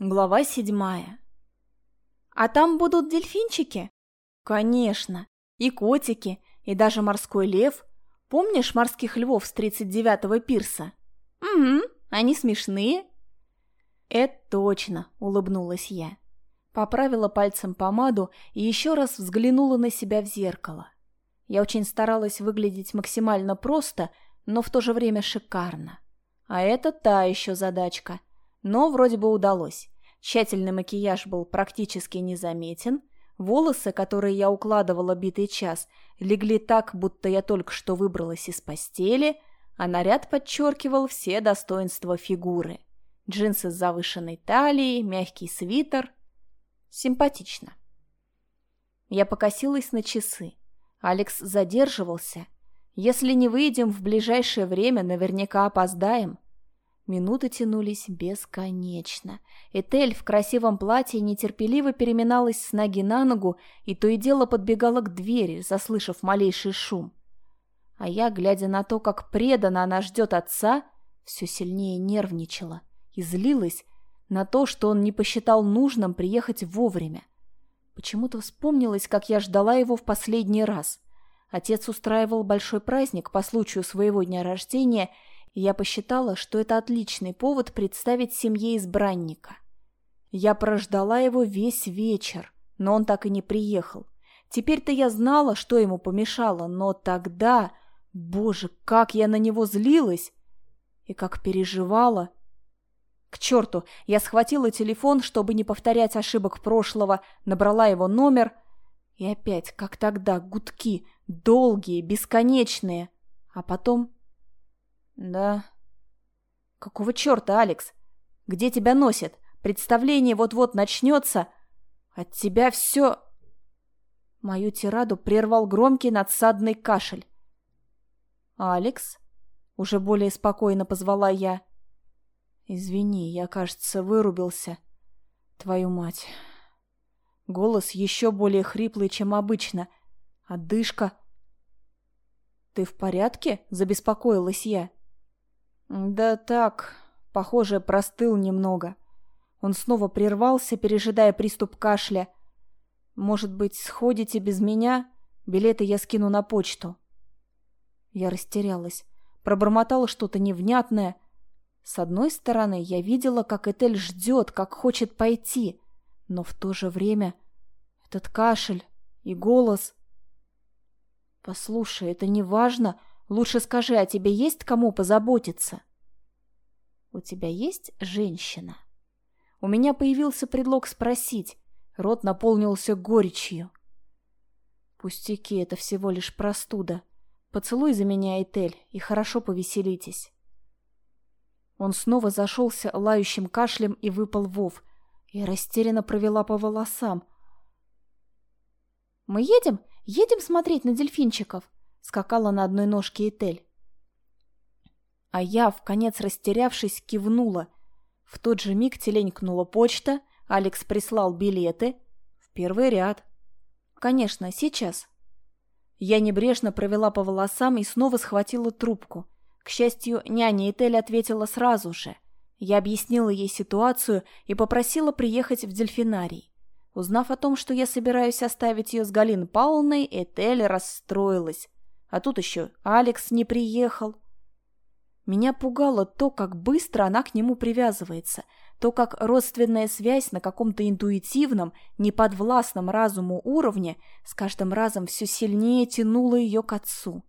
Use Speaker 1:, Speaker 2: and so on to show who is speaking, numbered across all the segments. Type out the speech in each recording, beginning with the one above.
Speaker 1: Глава седьмая. «А там будут дельфинчики?» «Конечно. И котики, и даже морской лев. Помнишь морских львов с 39-го пирса?» «Угу, они смешные». «Это точно», — улыбнулась я. Поправила пальцем помаду и еще раз взглянула на себя в зеркало. Я очень старалась выглядеть максимально просто, но в то же время шикарно. А это та еще задачка. Но вроде бы удалось. Тщательный макияж был практически незаметен. Волосы, которые я укладывала битый час, легли так, будто я только что выбралась из постели, а наряд подчеркивал все достоинства фигуры. Джинсы с завышенной талией, мягкий свитер. Симпатично. Я покосилась на часы. Алекс задерживался. Если не выйдем в ближайшее время, наверняка опоздаем. Минуты тянулись бесконечно. Этель в красивом платье нетерпеливо переминалась с ноги на ногу и то и дело подбегала к двери, заслышав малейший шум. А я, глядя на то, как преданно она ждет отца, все сильнее нервничала и злилась на то, что он не посчитал нужным приехать вовремя. Почему-то вспомнилось, как я ждала его в последний раз. Отец устраивал большой праздник по случаю своего дня рождения – я посчитала, что это отличный повод представить семье избранника. Я прождала его весь вечер, но он так и не приехал. Теперь-то я знала, что ему помешало, но тогда... Боже, как я на него злилась! И как переживала! К черту! Я схватила телефон, чтобы не повторять ошибок прошлого, набрала его номер... И опять, как тогда, гудки, долгие, бесконечные. А потом «Да». «Какого черта, Алекс? Где тебя носит? Представление вот-вот начнется. От тебя все...» Мою тираду прервал громкий надсадный кашель. «Алекс?» — уже более спокойно позвала я. «Извини, я, кажется, вырубился. Твою мать». Голос еще более хриплый, чем обычно. Одышка. «Ты в порядке?» — забеспокоилась я. Да так, похоже, простыл немного. Он снова прервался, пережидая приступ кашля. Может быть, сходите без меня? Билеты я скину на почту. Я растерялась, пробормотала что-то невнятное. С одной стороны, я видела, как Этель ждет, как хочет пойти, но в то же время этот кашель и голос... Послушай, это не важно, Лучше скажи, а тебе есть кому позаботиться? У тебя есть женщина? У меня появился предлог спросить. Рот наполнился горечью. Пустяки, это всего лишь простуда. Поцелуй за меня, Этель, и хорошо повеселитесь. Он снова зашелся лающим кашлем и выпал Вов. Я растерянно провела по волосам. «Мы едем? Едем смотреть на дельфинчиков?» Скакала на одной ножке Этель. А я, в конец растерявшись, кивнула. В тот же миг теленькнула почта, Алекс прислал билеты. В первый ряд. Конечно, сейчас. Я небрежно провела по волосам и снова схватила трубку. К счастью, няня Этель ответила сразу же. Я объяснила ей ситуацию и попросила приехать в дельфинарий. Узнав о том, что я собираюсь оставить ее с Галиной Павловной, Этель расстроилась. А тут еще Алекс не приехал. Меня пугало то, как быстро она к нему привязывается, то, как родственная связь на каком-то интуитивном, неподвластном разуму уровне с каждым разом все сильнее тянула ее к отцу.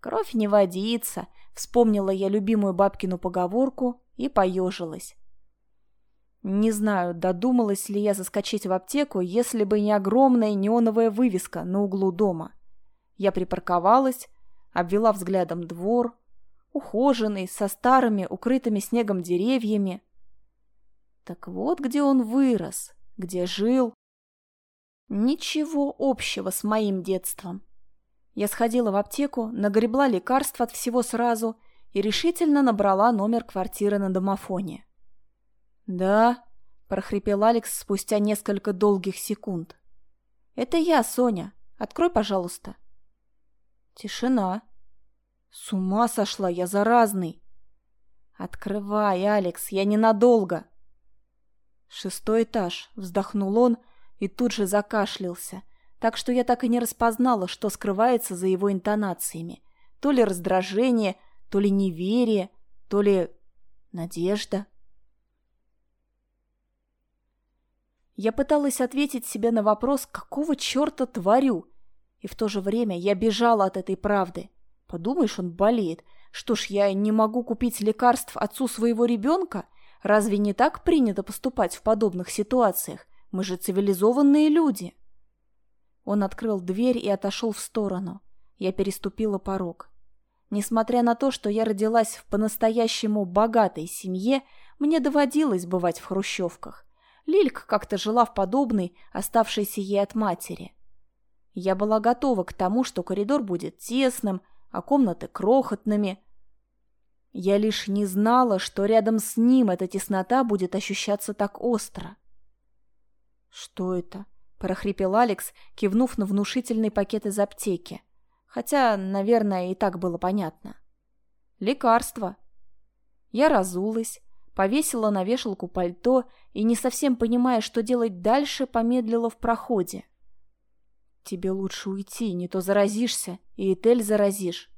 Speaker 1: «Кровь не водится», — вспомнила я любимую бабкину поговорку и поежилась. Не знаю, додумалась ли я заскочить в аптеку, если бы не огромная неоновая вывеска на углу дома. Я припарковалась, обвела взглядом двор, ухоженный, со старыми, укрытыми снегом деревьями. Так вот, где он вырос, где жил. Ничего общего с моим детством. Я сходила в аптеку, нагребла лекарств от всего сразу и решительно набрала номер квартиры на домофоне. «Да», — прохрипел Алекс спустя несколько долгих секунд. «Это я, Соня. Открой, пожалуйста». Тишина. С ума сошла, я заразный. Открывай, Алекс, я ненадолго. «Шестой этаж», — вздохнул он и тут же закашлялся, так что я так и не распознала, что скрывается за его интонациями. То ли раздражение, то ли неверие, то ли надежда. Я пыталась ответить себе на вопрос, какого черта творю, и в то же время я бежала от этой правды. Подумаешь, он болеет. Что ж, я не могу купить лекарств отцу своего ребенка? Разве не так принято поступать в подобных ситуациях? Мы же цивилизованные люди. Он открыл дверь и отошел в сторону. Я переступила порог. Несмотря на то, что я родилась в по-настоящему богатой семье, мне доводилось бывать в хрущевках. Лилька как-то жила в подобной, оставшейся ей от матери. Я была готова к тому, что коридор будет тесным, а комнаты крохотными. Я лишь не знала, что рядом с ним эта теснота будет ощущаться так остро. «Что это?» – прохрипел Алекс, кивнув на внушительный пакет из аптеки. Хотя, наверное, и так было понятно. «Лекарство». Я разулась, повесила на вешалку пальто и, не совсем понимая, что делать дальше, помедлила в проходе. «Тебе лучше уйти, не то заразишься, и Этель заразишь».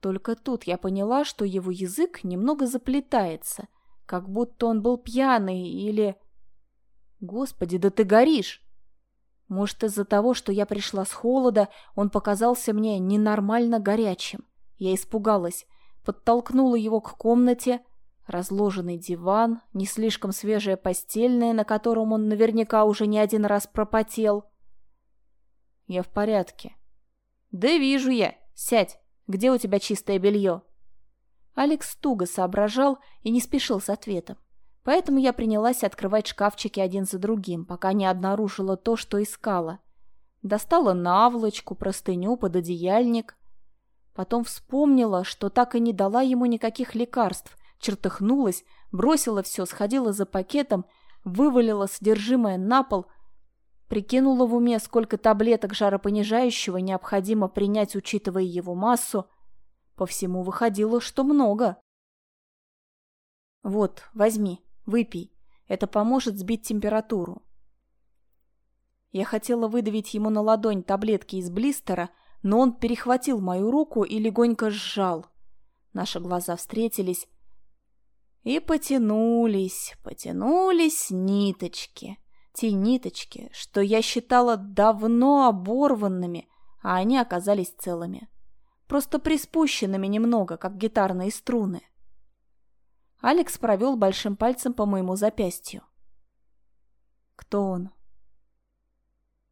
Speaker 1: Только тут я поняла, что его язык немного заплетается, как будто он был пьяный или... Господи, да ты горишь! Может, из-за того, что я пришла с холода, он показался мне ненормально горячим. Я испугалась, подтолкнула его к комнате, разложенный диван, не слишком свежая постельная, на котором он наверняка уже не один раз пропотел. Я в порядке. Да вижу я. Сядь. Где у тебя чистое белье? Алекс туго соображал и не спешил с ответом. Поэтому я принялась открывать шкафчики один за другим, пока не обнаружила то, что искала. Достала наволочку, простыню, пододеяльник. Потом вспомнила, что так и не дала ему никаких лекарств, чертыхнулась, бросила все, сходила за пакетом, вывалила содержимое на пол, прикинула в уме, сколько таблеток жаропонижающего необходимо принять, учитывая его массу. По всему выходило, что много. «Вот, возьми», Выпей. Это поможет сбить температуру. Я хотела выдавить ему на ладонь таблетки из блистера, но он перехватил мою руку и легонько сжал. Наши глаза встретились и потянулись, потянулись ниточки. Те ниточки, что я считала давно оборванными, а они оказались целыми. Просто приспущенными немного, как гитарные струны. Алекс провел большим пальцем по моему запястью. Кто он?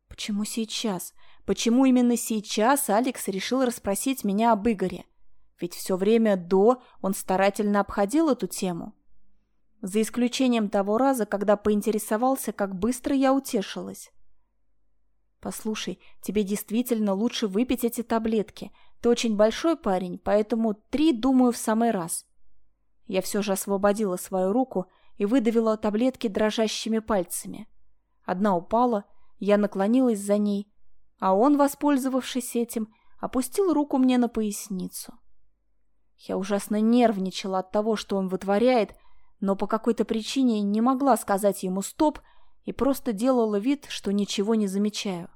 Speaker 1: Почему сейчас? Почему именно сейчас Алекс решил расспросить меня об Игоре? Ведь все время до он старательно обходил эту тему. За исключением того раза, когда поинтересовался, как быстро я утешилась. «Послушай, тебе действительно лучше выпить эти таблетки. Ты очень большой парень, поэтому три, думаю, в самый раз. Я все же освободила свою руку и выдавила таблетки дрожащими пальцами. Одна упала, я наклонилась за ней, а он, воспользовавшись этим, опустил руку мне на поясницу. Я ужасно нервничала от того, что он вытворяет, но по какой-то причине не могла сказать ему «стоп» и просто делала вид, что ничего не замечаю.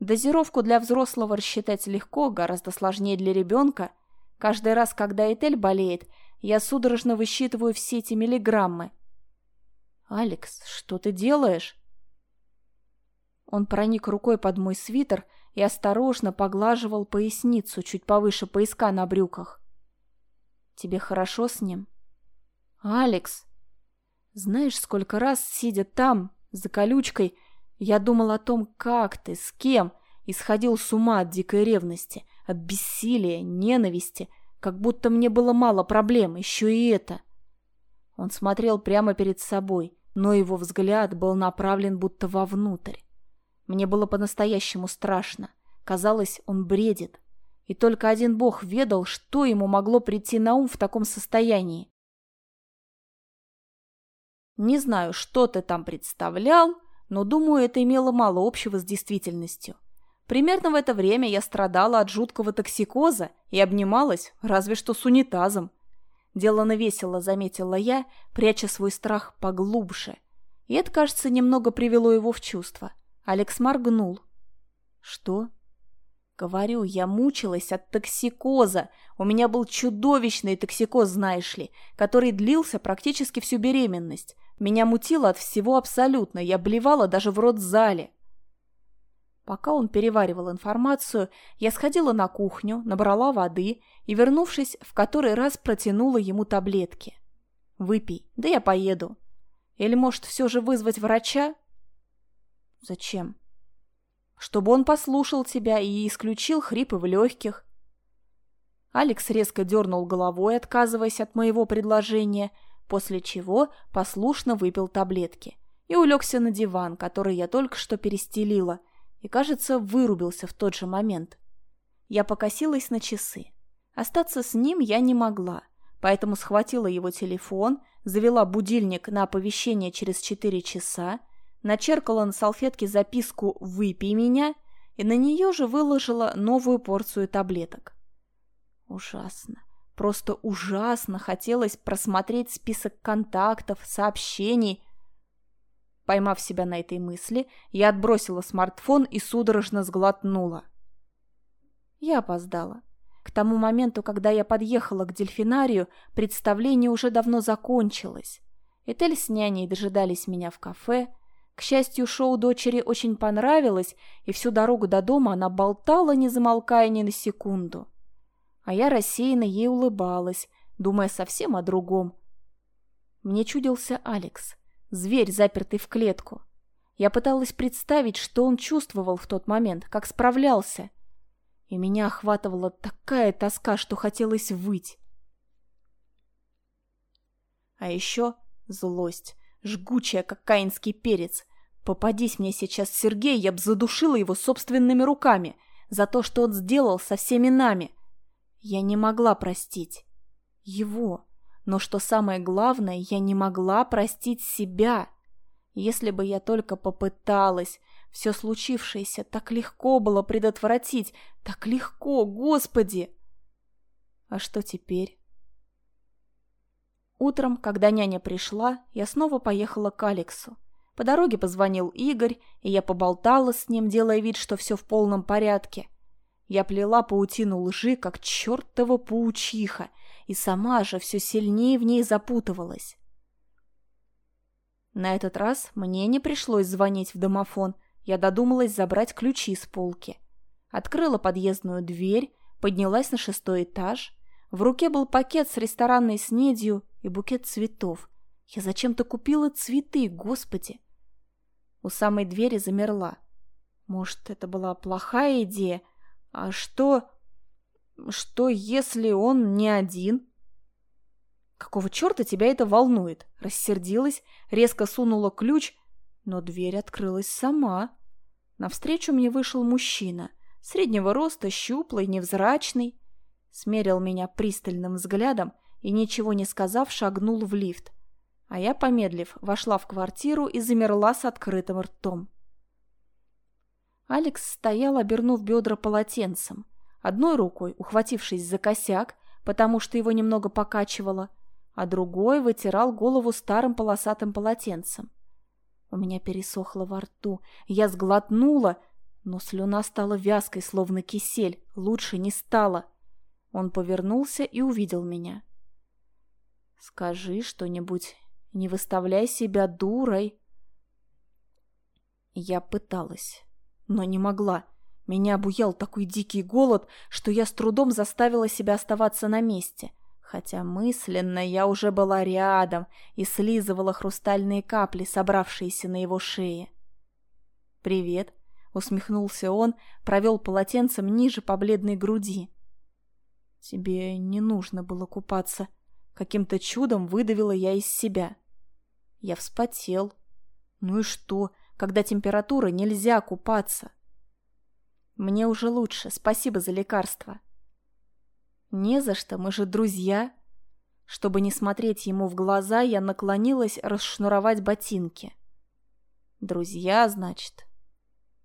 Speaker 1: Дозировку для взрослого рассчитать легко, гораздо сложнее для ребенка. Каждый раз, когда Этель болеет – я судорожно высчитываю все эти миллиграммы. «Алекс, что ты делаешь?» Он проник рукой под мой свитер и осторожно поглаживал поясницу чуть повыше пояска на брюках. «Тебе хорошо с ним?» «Алекс!» «Знаешь, сколько раз, сидя там, за колючкой, я думал о том, как ты, с кем, и сходил с ума от дикой ревности, от бессилия, ненависти, как будто мне было мало проблем, еще и это. Он смотрел прямо перед собой, но его взгляд был направлен будто вовнутрь. Мне было по-настоящему страшно. Казалось, он бредит. И только один бог ведал, что ему могло прийти на ум в таком состоянии. Не знаю, что ты там представлял, но думаю, это имело мало общего с действительностью. Примерно в это время я страдала от жуткого токсикоза и обнималась разве что с унитазом. Делано весело, заметила я, пряча свой страх поглубже. И это, кажется, немного привело его в чувство. Алекс моргнул. «Что?» Говорю, я мучилась от токсикоза. У меня был чудовищный токсикоз, знаешь ли, который длился практически всю беременность. Меня мутило от всего абсолютно, я блевала даже в родзале. Пока он переваривал информацию, я сходила на кухню, набрала воды и, вернувшись, в который раз протянула ему таблетки. «Выпей, да я поеду. Или, может, все же вызвать врача?» «Зачем?» «Чтобы он послушал тебя и исключил хрипы в легких». Алекс резко дернул головой, отказываясь от моего предложения, после чего послушно выпил таблетки и улегся на диван, который я только что перестелила – и, кажется, вырубился в тот же момент. Я покосилась на часы. Остаться с ним я не могла, поэтому схватила его телефон, завела будильник на оповещение через 4 часа, начеркала на салфетке записку «Выпей меня» и на нее же выложила новую порцию таблеток. Ужасно. Просто ужасно хотелось просмотреть список контактов, сообщений, Поймав себя на этой мысли, я отбросила смартфон и судорожно сглотнула. Я опоздала. К тому моменту, когда я подъехала к дельфинарию, представление уже давно закончилось. Этель с няней дожидались меня в кафе. К счастью, шоу дочери очень понравилось, и всю дорогу до дома она болтала, не замолкая ни на секунду. А я рассеянно ей улыбалась, думая совсем о другом. Мне чудился Алекс — Зверь, запертый в клетку. Я пыталась представить, что он чувствовал в тот момент, как справлялся. И меня охватывала такая тоска, что хотелось выть. А еще злость, жгучая, как каинский перец. Попадись мне сейчас Сергей, я б задушила его собственными руками за то, что он сделал со всеми нами. Я не могла простить его. Но что самое главное, я не могла простить себя. Если бы я только попыталась, все случившееся так легко было предотвратить, так легко, Господи! А что теперь? Утром, когда няня пришла, я снова поехала к Алексу. По дороге позвонил Игорь, и я поболтала с ним, делая вид, что все в полном порядке. Я плела паутину лжи, как чертова паучиха, и сама же все сильнее в ней запутывалась. На этот раз мне не пришлось звонить в домофон, я додумалась забрать ключи с полки. Открыла подъездную дверь, поднялась на шестой этаж. В руке был пакет с ресторанной снедью и букет цветов. Я зачем-то купила цветы, господи! У самой двери замерла. Может, это была плохая идея? А что... Что, если он не один? Какого черта тебя это волнует? Рассердилась, резко сунула ключ, но дверь открылась сама. Навстречу мне вышел мужчина, среднего роста, щуплый, невзрачный. Смерил меня пристальным взглядом и, ничего не сказав, шагнул в лифт. А я, помедлив, вошла в квартиру и замерла с открытым ртом. Алекс стоял, обернув бедра полотенцем одной рукой ухватившись за косяк, потому что его немного покачивало, а другой вытирал голову старым полосатым полотенцем. У меня пересохло во рту, я сглотнула, но слюна стала вязкой, словно кисель, лучше не стало. Он повернулся и увидел меня. «Скажи что-нибудь, не выставляй себя дурой». Я пыталась, но не могла. Меня обуял такой дикий голод, что я с трудом заставила себя оставаться на месте. Хотя мысленно я уже была рядом и слизывала хрустальные капли, собравшиеся на его шее. «Привет», — усмехнулся он, провел полотенцем ниже по бледной груди. «Тебе не нужно было купаться», — каким-то чудом выдавила я из себя. Я вспотел. «Ну и что, когда температура, нельзя купаться?» Мне уже лучше, спасибо за лекарство. Не за что, мы же друзья. Чтобы не смотреть ему в глаза, я наклонилась расшнуровать ботинки. Друзья, значит?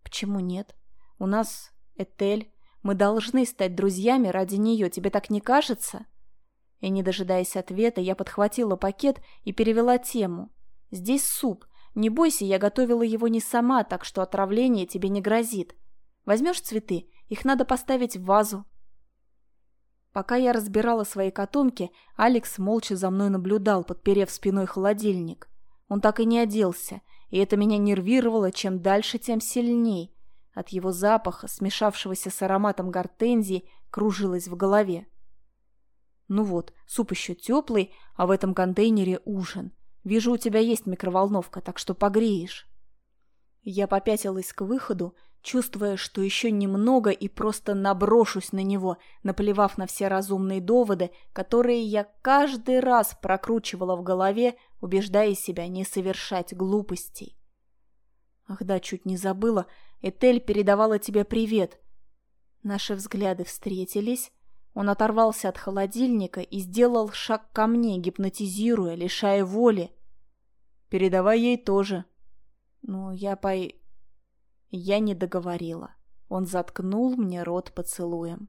Speaker 1: Почему нет? У нас Этель. Мы должны стать друзьями ради нее, тебе так не кажется? И, не дожидаясь ответа, я подхватила пакет и перевела тему. «Здесь суп. Не бойся, я готовила его не сама, так что отравление тебе не грозит. Возьмешь цветы? Их надо поставить в вазу». Пока я разбирала свои котомки, Алекс молча за мной наблюдал, подперев спиной холодильник. Он так и не оделся, и это меня нервировало, чем дальше, тем сильней. От его запаха, смешавшегося с ароматом гортензии, кружилось в голове. Ну вот, суп еще теплый, а в этом контейнере ужин. Вижу, у тебя есть микроволновка, так что погреешь. Я попятилась к выходу, чувствуя, что еще немного и просто наброшусь на него, наплевав на все разумные доводы, которые я каждый раз прокручивала в голове, убеждая себя не совершать глупостей. Ах да, чуть не забыла, Этель передавала тебе привет. Наши взгляды встретились. Он оторвался от холодильника и сделал шаг ко мне, гипнотизируя, лишая воли. Передавай ей тоже. Ну, я пой... Я не договорила. Он заткнул мне рот поцелуем.